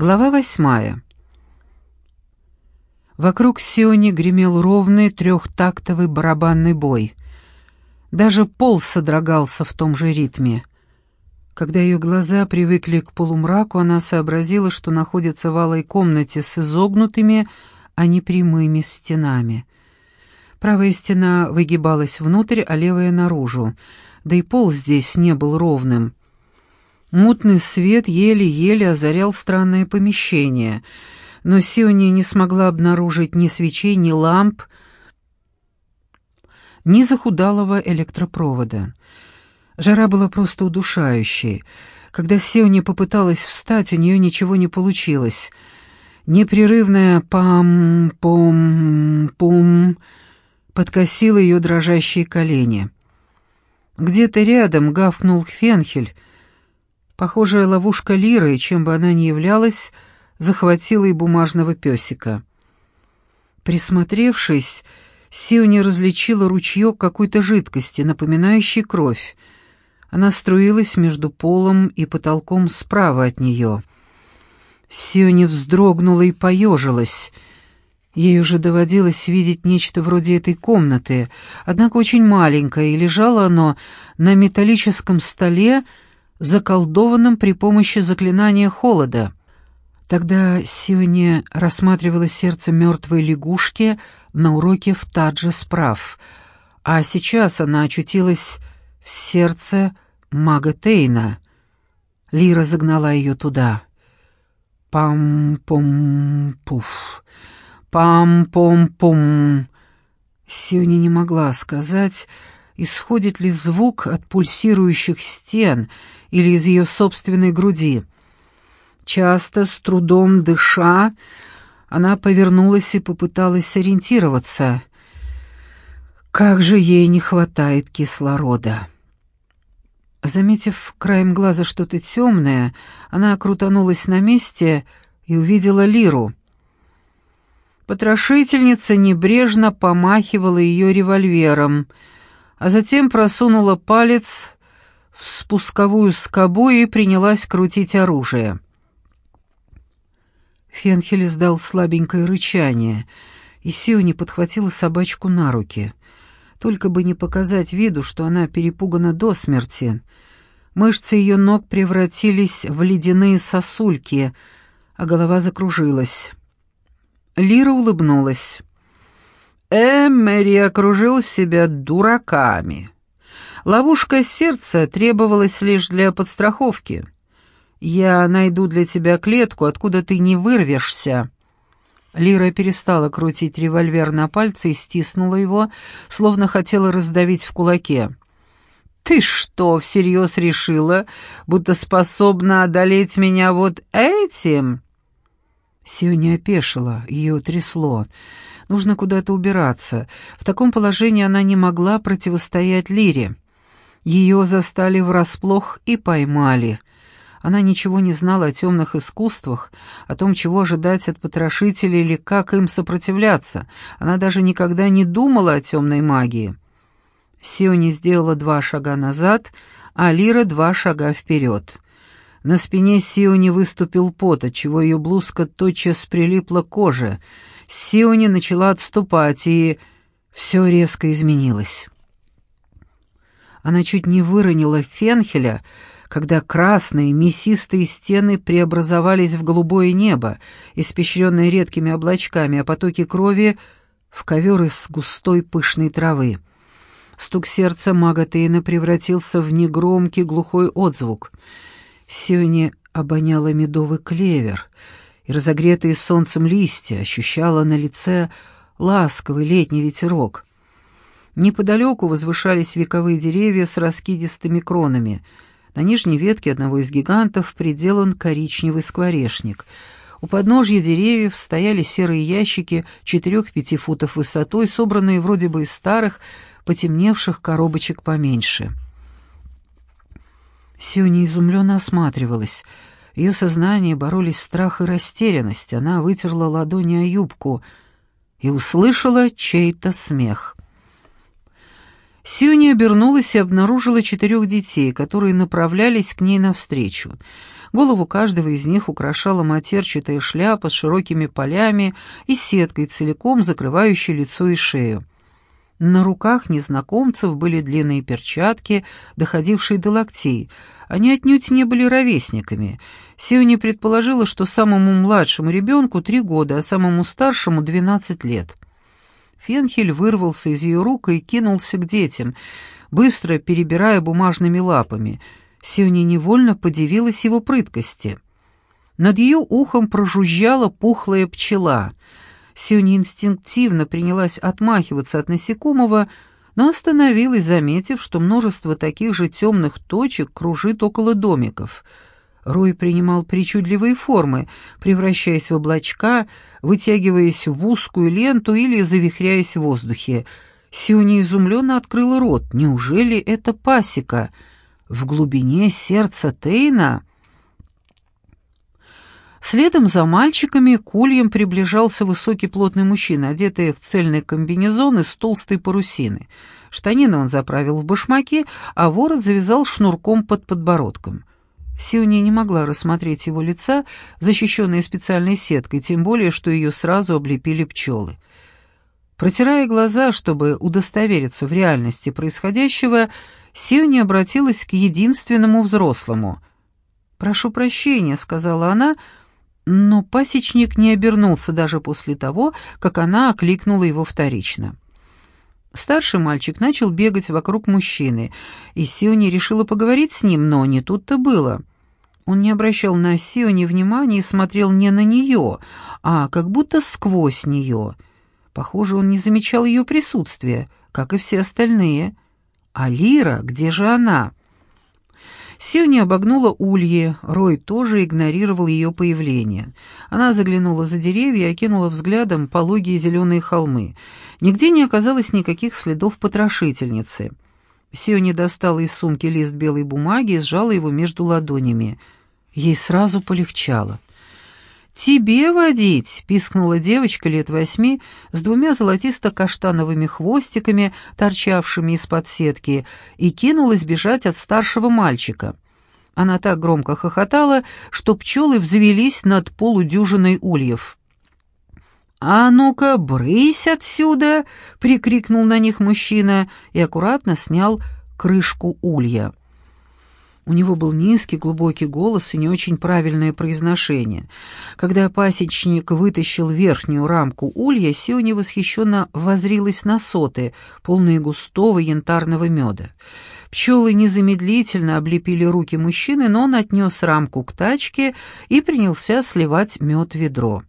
Глава восьмая. Вокруг Сиони гремел ровный трехтактовый барабанный бой. Даже пол содрогался в том же ритме. Когда ее глаза привыкли к полумраку, она сообразила, что находится в алой комнате с изогнутыми, а не прямыми стенами. Правая стена выгибалась внутрь, а левая — наружу. Да и пол здесь не был ровным. Мутный свет еле-еле озарял странное помещение, но Сиони не смогла обнаружить ни свечей, ни ламп, ни захудалого электропровода. Жара была просто удушающей. Когда Сиони попыталась встать, у нее ничего не получилось. Непрерывное «пам-пом-пум» подкосило ее дрожащие колени. Где-то рядом гавкнул Хфенхель — Похожая ловушка Лиры, чем бы она ни являлась, захватила и бумажного песика. Присмотревшись, Сиони различила ручеек какой-то жидкости, напоминающей кровь. Она струилась между полом и потолком справа от нее. Сиони вздрогнула и поежилась. Ей уже доводилось видеть нечто вроде этой комнаты, однако очень маленькое, и лежало оно на металлическом столе, заколдованным при помощи заклинания холода. Тогда Сионе рассматривала сердце мертвой лягушки на уроке в Тадже справ, а сейчас она очутилась в сердце мага Тейна. Лира загнала ее туда. Пам-пум-пуф, пам-пум-пум. Сионе не могла сказать, исходит ли звук от пульсирующих стен — или из ее собственной груди. Часто, с трудом дыша, она повернулась и попыталась ориентироваться. Как же ей не хватает кислорода. Заметив краем глаза что-то темное, она крутанулась на месте и увидела Лиру. Потрошительница небрежно помахивала ее револьвером, а затем просунула палец в спусковую скобу и принялась крутить оружие. Фенхель издал слабенькое рычание, и Сиони подхватила собачку на руки. Только бы не показать виду, что она перепугана до смерти. Мышцы ее ног превратились в ледяные сосульки, а голова закружилась. Лира улыбнулась. Эммери окружил себя дураками. Ловушка сердца требовалась лишь для подстраховки. Я найду для тебя клетку, откуда ты не вырвешься». Лира перестала крутить револьвер на пальце и стиснула его, словно хотела раздавить в кулаке. «Ты что, всерьез решила, будто способна одолеть меня вот этим?» Сиони опешила, ее трясло. Нужно куда-то убираться. В таком положении она не могла противостоять Лире. Ее застали врасплох и поймали. Она ничего не знала о темных искусствах, о том, чего ожидать от потрошителей или как им сопротивляться. Она даже никогда не думала о темной магии. Сиони сделала два шага назад, а Лира два шага вперед. На спине Сиони выступил пот, отчего ее блузка тотчас прилипла к коже. Сиони начала отступать, и все резко изменилось. Она чуть не выронила фенхеля, когда красные мясистые стены преобразовались в голубое небо, испещренное редкими облачками, а потоки крови — в ковер из густой пышной травы. Стук сердца мага Тейна превратился в негромкий глухой отзвук. Сиони обоняла медовый клевер, и разогретые солнцем листья ощущала на лице ласковый летний ветерок. Неподалеку возвышались вековые деревья с раскидистыми кронами. На нижней ветке одного из гигантов приделан коричневый скворечник. У подножья деревьев стояли серые ящики четырех-пяти футов высотой, собранные вроде бы из старых, потемневших коробочек поменьше. Сиони изумленно осматривалась. Ее сознание боролись страх и растерянность. Она вытерла ладони о юбку и услышала чей-то смех. Сиони обернулась и обнаружила четырех детей, которые направлялись к ней навстречу. Голову каждого из них украшала матерчатая шляпа с широкими полями и сеткой, целиком закрывающей лицо и шею. На руках незнакомцев были длинные перчатки, доходившие до локтей. Они отнюдь не были ровесниками. Сиони предположила, что самому младшему ребенку три года, а самому старшему — двенадцать лет. Фенхель вырвался из ее рук и кинулся к детям, быстро перебирая бумажными лапами. Сиони невольно подивилась его прыткости. Над ее ухом прожужжала пухлая пчела — Сюня инстинктивно принялась отмахиваться от насекомого, но остановилась, заметив, что множество таких же темных точек кружит около домиков. Рой принимал причудливые формы, превращаясь в облачка, вытягиваясь в узкую ленту или завихряясь в воздухе. Сиони изумленно открыла рот. «Неужели это пасека?» В глубине сердца Тейна Следом за мальчиками к ульям приближался высокий плотный мужчина, одетый в цельный комбинезон из толстой парусины. Штанины он заправил в башмаки, а ворот завязал шнурком под подбородком. Сиони не могла рассмотреть его лица, защищенное специальной сеткой, тем более, что ее сразу облепили пчелы. Протирая глаза, чтобы удостовериться в реальности происходящего, Сиони обратилась к единственному взрослому. «Прошу прощения», — сказала она, — но пасечник не обернулся даже после того, как она окликнула его вторично. Старший мальчик начал бегать вокруг мужчины, и Сиони решила поговорить с ним, но не тут-то было. Он не обращал на Сиони внимания и смотрел не на нее, а как будто сквозь нее. Похоже, он не замечал ее присутствия, как и все остальные. А Лира, где же она? Сиони обогнула ульи, Рой тоже игнорировал ее появление. Она заглянула за деревья и окинула взглядом пологие зеленые холмы. Нигде не оказалось никаких следов потрошительницы. Сиони достала из сумки лист белой бумаги и сжала его между ладонями. Ей сразу полегчало. «Тебе водить!» — пискнула девочка лет восьми с двумя золотисто-каштановыми хвостиками, торчавшими из-под сетки, и кинулась бежать от старшего мальчика. Она так громко хохотала, что пчелы взвелись над полудюжиной ульев. «А ну-ка, брысь отсюда!» — прикрикнул на них мужчина и аккуратно снял крышку улья. У него был низкий, глубокий голос и не очень правильное произношение. Когда пасечник вытащил верхнюю рамку улья, Сиони восхищенно возрилась на соты, полные густого янтарного меда. Пчелы незамедлительно облепили руки мужчины, но он отнес рамку к тачке и принялся сливать мед в ведро.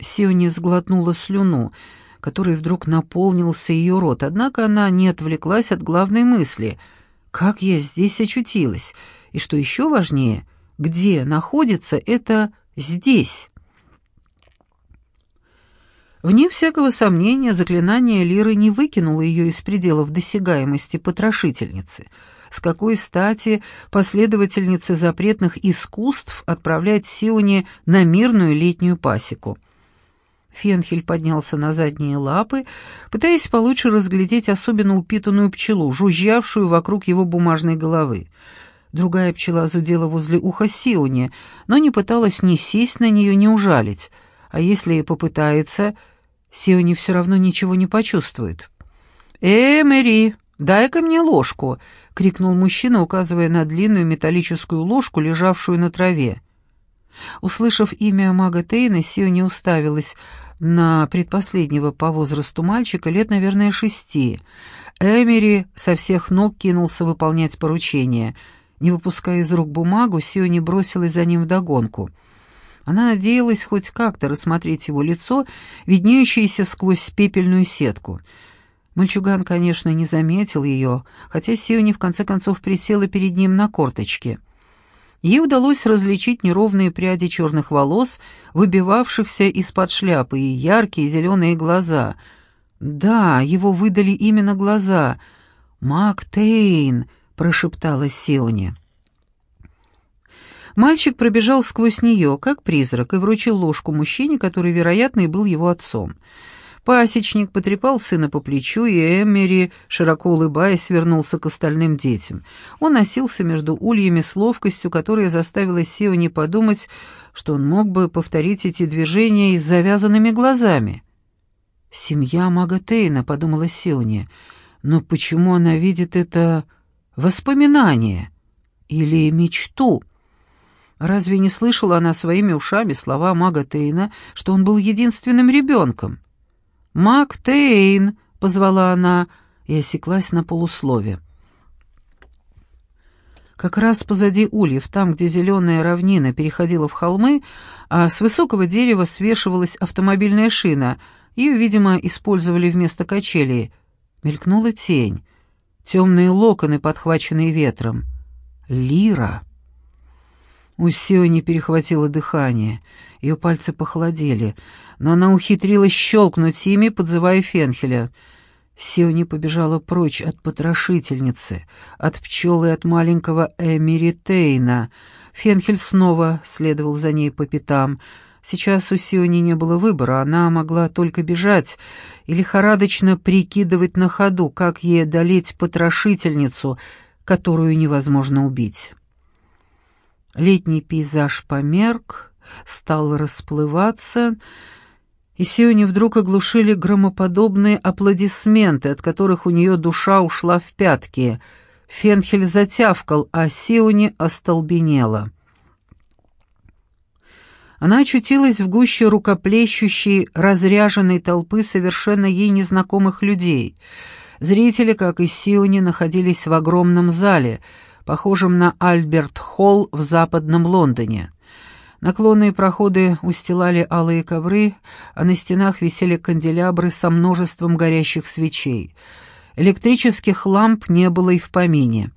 Сиони сглотнула слюну, которой вдруг наполнился ее рот, однако она не отвлеклась от главной мысли — как я здесь очутилась? И что еще важнее, где находится это «здесь»? Вне всякого сомнения, заклинание Лиры не выкинуло ее из пределов досягаемости потрошительницы. С какой стати последовательнице запретных искусств отправлять Сионе на мирную летнюю пасеку? Фенхель поднялся на задние лапы, пытаясь получше разглядеть особенно упитанную пчелу, жужжавшую вокруг его бумажной головы. Другая пчела зудела возле уха Сиони, но не пыталась ни сесть на нее, ни ужалить. А если и попытается, Сиони все равно ничего не почувствует. «Э, Мэри, дай-ка мне ложку!» — крикнул мужчина, указывая на длинную металлическую ложку, лежавшую на траве. Услышав имя мага Тейна, Сиони уставилась — на предпоследнего по возрасту мальчика лет, наверное, шести. Эмери со всех ног кинулся выполнять поручение. Не выпуская из рук бумагу, Сиони бросилась за ним вдогонку. Она надеялась хоть как-то рассмотреть его лицо, виднеющееся сквозь пепельную сетку. Мальчуган, конечно, не заметил ее, хотя Сиони в конце концов присела перед ним на корточки — Ей удалось различить неровные пряди черных волос, выбивавшихся из-под шляпы, и яркие зеленые глаза. Да, его выдали именно глаза. «Мак Тейн», — прошептала Сиони. Мальчик пробежал сквозь нее, как призрак, и вручил ложку мужчине, который, вероятно, и был его отцом. Пасечник потрепал сына по плечу, и Эмери, широко улыбаясь, вернулся к остальным детям. Он носился между ульями с ловкостью, которая заставила Сиони подумать, что он мог бы повторить эти движения и с завязанными глазами. «Семья Магатейна», — подумала Сиони, — «но почему она видит это воспоминание или мечту?» Разве не слышала она своими ушами слова мага Тейна, что он был единственным ребенком? «Мак Тейн!» — позвала она и осеклась на полуслове. Как раз позади ульев, там, где зеленая равнина переходила в холмы, а с высокого дерева свешивалась автомобильная шина, ее, видимо, использовали вместо качелей, мелькнула тень, темные локоны, подхваченные ветром. Лира! У Сиони перехватило дыхание, ее пальцы похолодели, но она ухитрилась щелкнуть ими, подзывая Фенхеля. Сиони побежала прочь от потрошительницы, от пчелы и от маленького Эмири Тейна. Фенхель снова следовал за ней по пятам. Сейчас у Сиони не было выбора, она могла только бежать и лихорадочно прикидывать на ходу, как ей одолеть потрошительницу, которую невозможно убить. Летний пейзаж померк, стал расплываться, и Сионе вдруг оглушили громоподобные аплодисменты, от которых у нее душа ушла в пятки. Фенхель затявкал, а Сионе остолбенела. Она очутилась в гуще рукоплещущей, разряженной толпы совершенно ей незнакомых людей. Зрители, как и Сионе, находились в огромном зале — похожим на Альберт-холл в западном Лондоне. Наклонные проходы устилали алые ковры, а на стенах висели канделябры со множеством горящих свечей. Электрических ламп не было и в помине.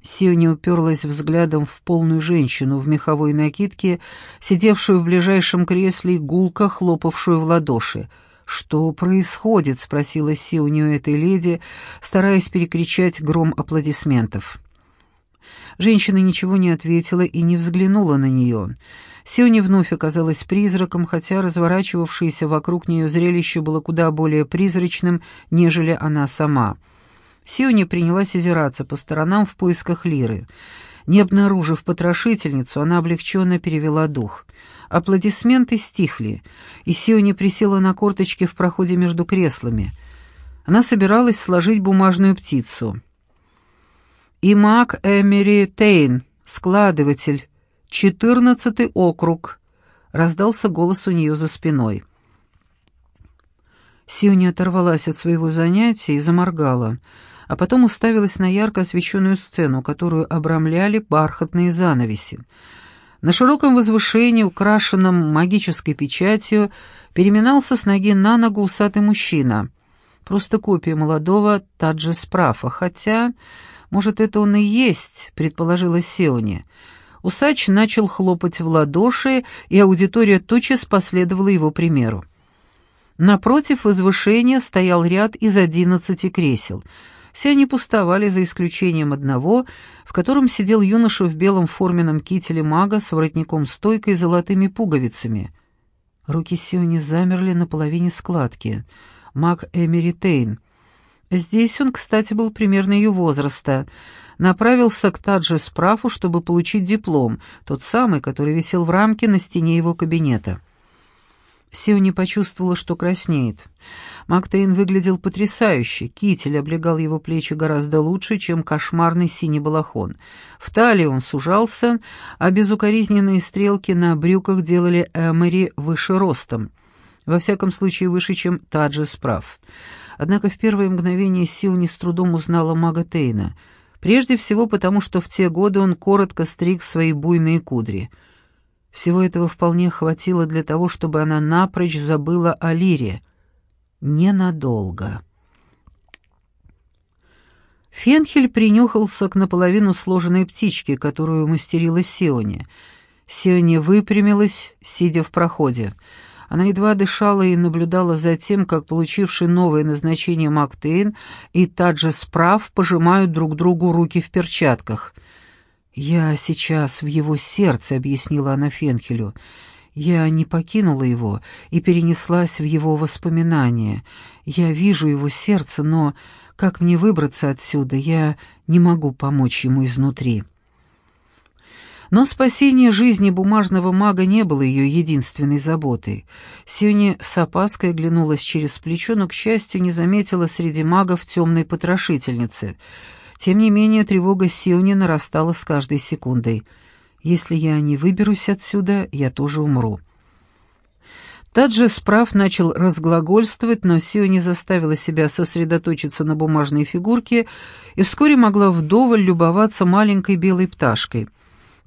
Сиони уперлась взглядом в полную женщину в меховой накидке, сидевшую в ближайшем кресле и гулко хлопавшую в ладоши. «Что происходит?» — спросила Сиони у этой леди, стараясь перекричать гром аплодисментов. Женщина ничего не ответила и не взглянула на нее. Сиони вновь оказалась призраком, хотя разворачивавшееся вокруг нее зрелище было куда более призрачным, нежели она сама. Сиони принялась озираться по сторонам в поисках Лиры. Не обнаружив потрошительницу, она облегченно перевела дух. Аплодисменты стихли, и Сиони присела на корточки в проходе между креслами. Она собиралась сложить бумажную птицу и Мак Эмери Тейн, складыватель, четырнадцатый округ», — раздался голос у нее за спиной. Сиони оторвалась от своего занятия и заморгала, а потом уставилась на ярко освещенную сцену, которую обрамляли бархатные занавеси. На широком возвышении, украшенном магической печатью, переминался с ноги на ногу усатый мужчина. Просто копия молодого Таджи Спрафа, хотя может, это он и есть, предположила Сеони. Усач начал хлопать в ладоши, и аудитория тотчас последовала его примеру. Напротив возвышения стоял ряд из одиннадцати кресел. Все они пустовали, за исключением одного, в котором сидел юноша в белом форменном кителе мага с воротником-стойкой и золотыми пуговицами. Руки Сиони замерли на половине складки. Маг Эмери Тейн. Здесь он, кстати, был примерно ее возраста. Направился к Таджи Спрафу, чтобы получить диплом, тот самый, который висел в рамке на стене его кабинета. Сиони почувствовала, что краснеет. Мактейн выглядел потрясающе, китель облегал его плечи гораздо лучше, чем кошмарный синий балахон. В талии он сужался, а безукоризненные стрелки на брюках делали Эмери выше ростом. Во всяком случае, выше, чем Таджи Спраф. Однако в первое мгновение Сиони с трудом узнала мага Тейна. Прежде всего потому, что в те годы он коротко стриг свои буйные кудри. Всего этого вполне хватило для того, чтобы она напрочь забыла о Лире. Ненадолго. Фенхель принюхался к наполовину сложенной птичке, которую мастерила Сиони. Сиони выпрямилась, сидя в проходе. Она едва дышала и наблюдала за тем, как получивший новое назначение Мактейн и Таджа Справ пожимают друг другу руки в перчатках. «Я сейчас в его сердце», — объяснила она Фенхелю. Я не покинула его и перенеслась в его воспоминания. Я вижу его сердце, но как мне выбраться отсюда, я не могу помочь ему изнутри. Но спасение жизни бумажного мага не было ее единственной заботой. Сюни с опаской оглянулась через плечо, но, к счастью, не заметила среди магов темной потрошительницы. Тем не менее, тревога Сиони нарастала с каждой секундой. «Если я не выберусь отсюда, я тоже умру». Таджи справ начал разглагольствовать, но Сиони заставила себя сосредоточиться на бумажной фигурке и вскоре могла вдоволь любоваться маленькой белой пташкой —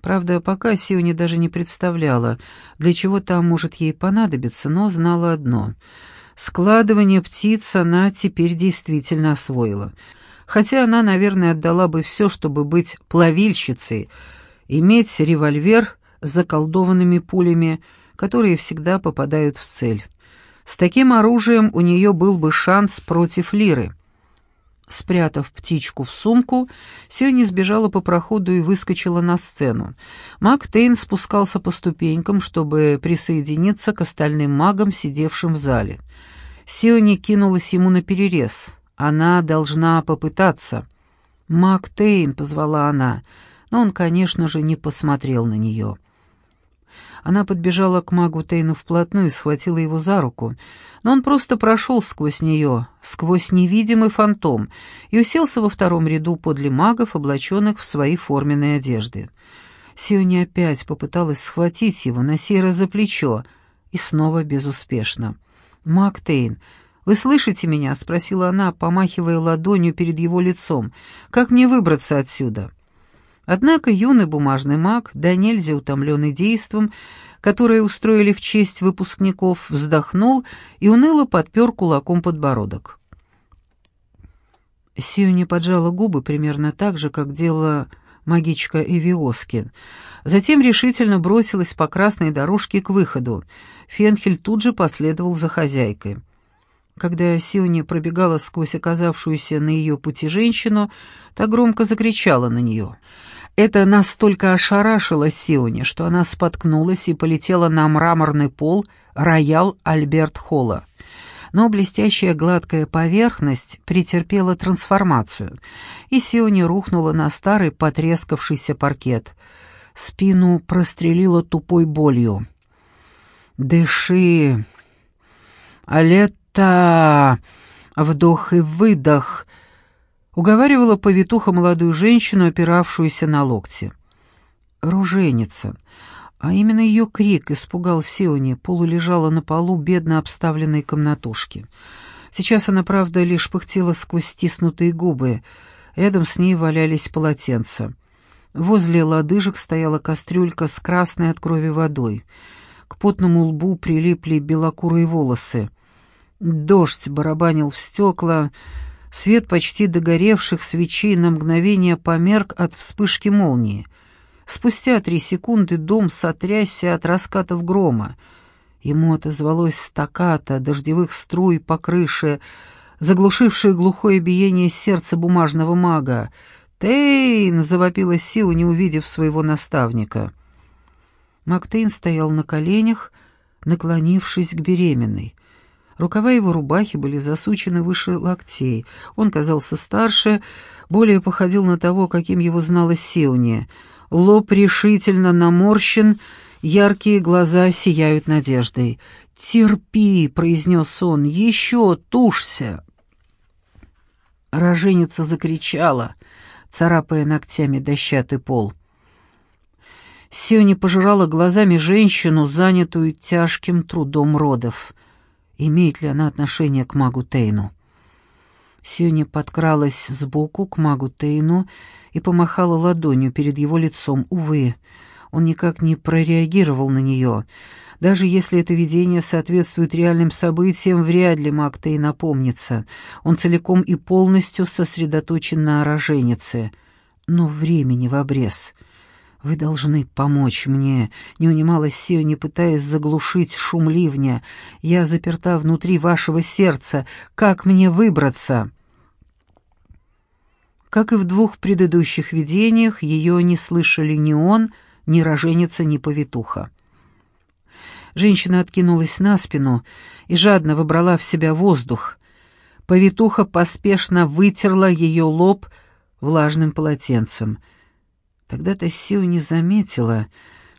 Правда, пока Сиони даже не представляла, для чего там может ей понадобиться, но знала одно — складывание птиц она теперь действительно освоила. Хотя она, наверное, отдала бы все, чтобы быть плавильщицей, иметь револьвер с заколдованными пулями, которые всегда попадают в цель. С таким оружием у нее был бы шанс против Лиры — Спрятав птичку в сумку, Сиони сбежала по проходу и выскочила на сцену. Маг Тейн спускался по ступенькам, чтобы присоединиться к остальным магам, сидевшим в зале. Сиони кинулась ему на перерез. Она должна попытаться. «Маг Тейн», — позвала она, но он, конечно же, не посмотрел на нее. Она подбежала к магу Тейну вплотную и схватила его за руку, но он просто прошел сквозь нее, сквозь невидимый фантом, и уселся во втором ряду подле магов, облаченных в свои форменные одежды. Сиони опять попыталась схватить его, на сей раз за плечо, и снова безуспешно. «Маг Тейн, вы слышите меня?» — спросила она, помахивая ладонью перед его лицом. «Как мне выбраться отсюда?» Однако юный бумажный маг, да нельзя утомленный действом, которое устроили в честь выпускников, вздохнул и уныло подпер кулаком подбородок. Сиони поджала губы примерно так же, как делала магичка Эвиоскин. Затем решительно бросилась по красной дорожке к выходу. Фенхель тут же последовал за хозяйкой. Когда Сиони пробегала сквозь оказавшуюся на ее пути женщину, та громко закричала на нее — это настолько ошарашило Сиони, что она споткнулась и полетела на мраморный пол роял Альберт Холла. Но блестящая гладкая поверхность претерпела трансформацию, и Сиони рухнула на старый потрескавшийся паркет. Спину прострелила тупой болью. «Дыши! Алета!» Вдох и выдох — уговаривала повитуха молодую женщину, опиравшуюся на локти. Руженица. А именно ее крик испугал Сеони, полулежала на полу бедно обставленной комнатушки. Сейчас она, правда, лишь пыхтела сквозь стиснутые губы. Рядом с ней валялись полотенца. Возле лодыжек стояла кастрюлька с красной от крови водой. К потному лбу прилипли белокурые волосы. Дождь барабанил в стекла, Свет почти догоревших свечей на мгновение померк от вспышки молнии. Спустя три секунды дом сотрясся от раскатов грома. Ему отозвалось стаката дождевых струй по крыше, заглушившее глухое биение сердца бумажного мага. «Тейн!» — завопила Сиу, не увидев своего наставника. Мактейн стоял на коленях, наклонившись к беременной. Рукава его рубахи были засучены выше локтей. Он казался старше, более походил на того, каким его знала Сеуния. Лоб решительно наморщен, яркие глаза сияют надеждой. «Терпи», — произнес он, — «еще тушься». Роженица закричала, царапая ногтями дощатый пол. Сиони пожирала глазами женщину, занятую тяжким трудом родов — имеет ли она отношение к магу Тейну. Сюня подкралась сбоку к магу Тейну и помахала ладонью перед его лицом. Увы, он никак не прореагировал на нее. Даже если это видение соответствует реальным событиям, вряд ли маг Тейн напомнится. Он целиком и полностью сосредоточен на роженице. Но времени в обрез — «Вы должны помочь мне», — не унималась Сио, не пытаясь заглушить шум ливня. «Я заперта внутри вашего сердца. Как мне выбраться?» Как и в двух предыдущих видениях, ее не слышали ни он, ни роженица, ни повитуха. Женщина откинулась на спину и жадно выбрала в себя воздух. Повитуха поспешно вытерла ее лоб влажным полотенцем. Тогда-то Сиу не заметила,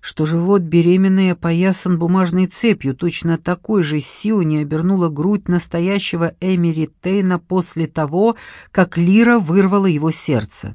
что живот беременной опоясан бумажной цепью, точно такой же Сиу не обернула грудь настоящего Эмери Тейна после того, как Лира вырвала его сердце.